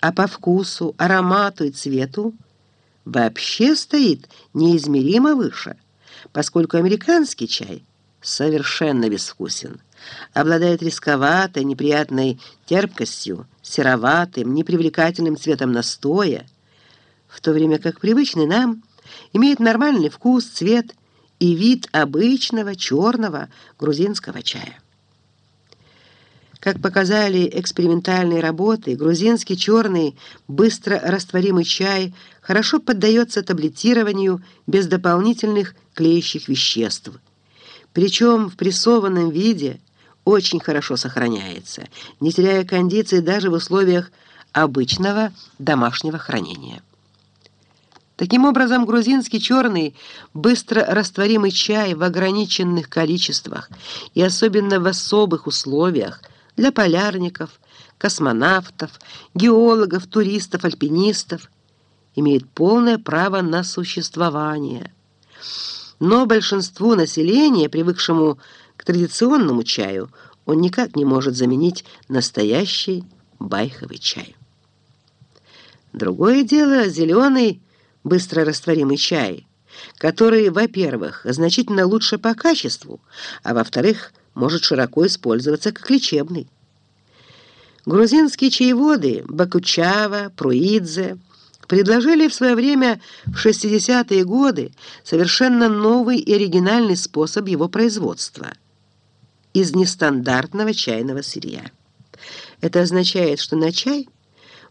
а по вкусу, аромату и цвету вообще стоит неизмеримо выше, поскольку американский чай совершенно безвкусен, обладает рисковатой, неприятной терпкостью, сероватым, непривлекательным цветом настоя, в то время как привычный нам имеет нормальный вкус, цвет и вид обычного черного грузинского чая. Как показали экспериментальные работы, грузинский черный быстро растворимый чай хорошо поддается таблетированию без дополнительных клеящих веществ. Причем в прессованном виде очень хорошо сохраняется, не теряя кондиции даже в условиях обычного домашнего хранения. Таким образом, грузинский черный, быстро растворимый чай в ограниченных количествах и особенно в особых условиях для полярников, космонавтов, геологов, туристов, альпинистов имеет полное право на существование. Но большинству населения, привыкшему к традиционному чаю, он никак не может заменить настоящий байховый чай. Другое дело зеленый, быстро растворимый чай, который, во-первых, значительно лучше по качеству, а во-вторых, может широко использоваться как лечебный. Грузинские чаеводы Бакучава, Пруидзе предложили в свое время в 60-е годы совершенно новый и оригинальный способ его производства из нестандартного чайного сырья. Это означает, что на чай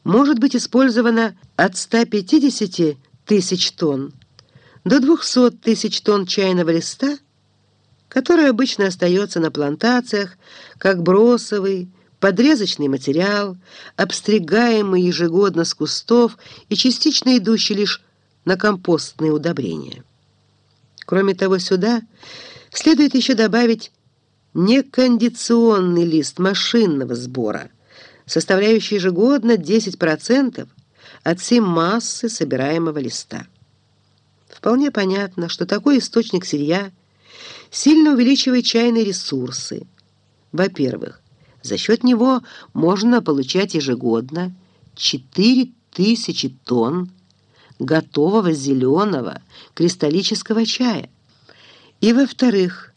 может быть использовано от 150 тысяч тонн до 200 тысяч тонн чайного листа, который обычно остается на плантациях как бросовый, подрезочный материал, обстригаемый ежегодно с кустов и частично идущий лишь на компостные удобрения. Кроме того, сюда следует еще добавить некондиционный лист машинного сбора, составляющий ежегодно 10% от всей массы собираемого листа. Вполне понятно, что такой источник сырья сильно увеличивает чайные ресурсы. Во-первых, за счет него можно получать ежегодно 4000 тонн готового зеленого кристаллического чая. И во-вторых,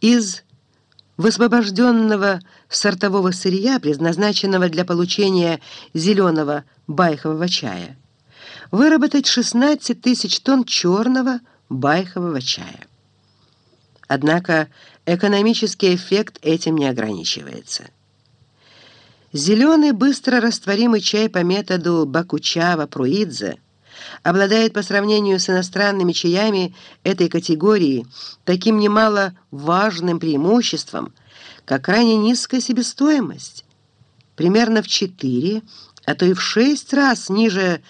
из высвобожденного сортового сырья, предназначенного для получения зеленого байхового чая, выработать 16 тысяч тонн черного байхового чая. Однако экономический эффект этим не ограничивается. Зеленый быстро растворимый чай по методу Бакучава-Пруидзе обладает по сравнению с иностранными чаями этой категории таким немало важным преимуществом, как крайне низкая себестоимость, примерно в 4, а то и в 6 раз ниже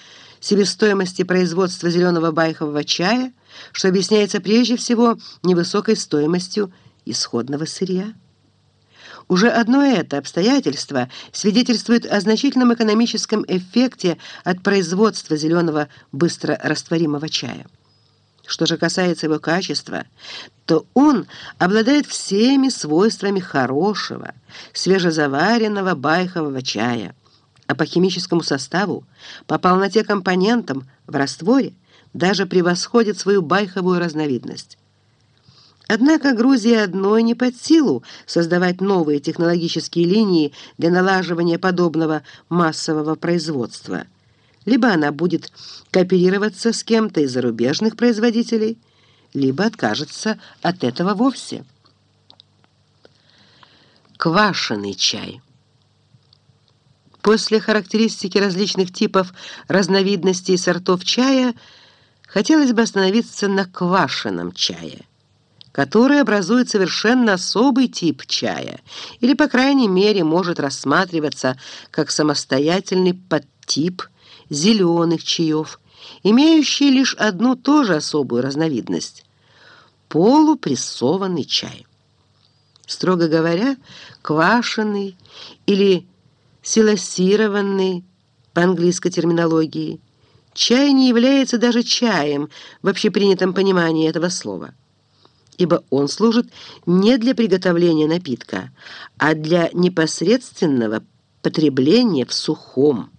себестоимости производства зеленого байхового чая, что объясняется прежде всего невысокой стоимостью исходного сырья. Уже одно это обстоятельство свидетельствует о значительном экономическом эффекте от производства зеленого быстро растворимого чая. Что же касается его качества, то он обладает всеми свойствами хорошего, свежезаваренного байхового чая, а по химическому составу, по полноте компонентам в растворе даже превосходит свою байховую разновидность. Однако Грузии одной не под силу создавать новые технологические линии для налаживания подобного массового производства. Либо она будет кооперироваться с кем-то из зарубежных производителей, либо откажется от этого вовсе. Квашеный чай. После характеристики различных типов разновидностей сортов чая хотелось бы остановиться на квашеном чае который образует совершенно особый тип чая, или, по крайней мере, может рассматриваться как самостоятельный подтип зеленых чаев, имеющий лишь одну тоже особую разновидность – полупрессованный чай. Строго говоря, квашеный или силосированный по английской терминологии, чай не является даже чаем в общепринятом понимании этого слова – ибо он служит не для приготовления напитка, а для непосредственного потребления в сухом